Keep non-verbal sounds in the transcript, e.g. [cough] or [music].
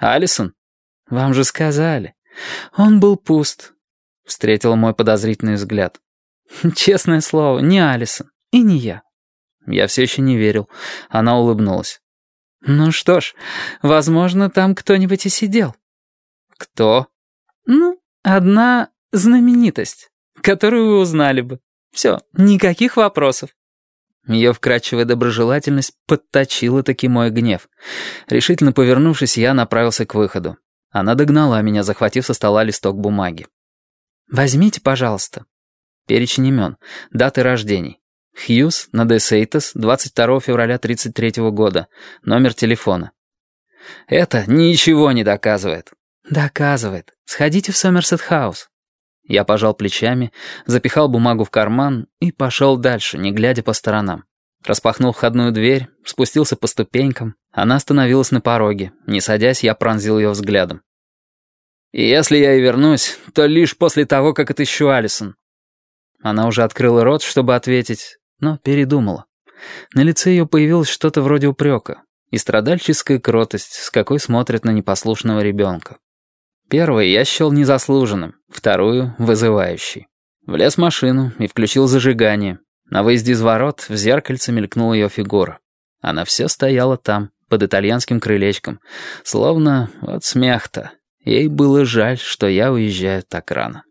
Алисон? Вам же сказали. Он был пуст. Встретила мой подозрительный взгляд. [laughs] Честное слово, не Алисон и не я. Я все еще не верил. Она улыбнулась. «Ну что ж, возможно, там кто-нибудь и сидел». «Кто?» «Ну, одна знаменитость, которую вы узнали бы. Все, никаких вопросов». Ее вкрадчивая доброжелательность подточила таки мой гнев. Решительно повернувшись, я направился к выходу. Она догнала меня, захватив со стола листок бумаги. «Возьмите, пожалуйста». Перечень имен, даты рождений. Хьюз, на Десейтас, 22 февраля 33 года. Номер телефона. «Это ничего не доказывает». «Доказывает. Сходите в Сомерсет-хаус». Я пожал плечами, запихал бумагу в карман и пошел дальше, не глядя по сторонам. Распахнул входную дверь, спустился по ступенькам. Она остановилась на пороге. Не садясь, я пронзил ее взглядом. «Если я и вернусь, то лишь после того, как отыщу Алисон». Она уже открыла рот, чтобы ответить, но передумала. На лице ее появилось что-то вроде упрека и страдальческая кротость, с какой смотрят на непослушного ребенка. Первый я счел незаслуженным, вторую — вызывающей. Влез в машину и включил зажигание. На выезде из ворот в зеркальце мелькнула ее фигура. Она все стояла там, под итальянским крылечком, словно от смех-то. Ей было жаль, что я уезжаю так рано.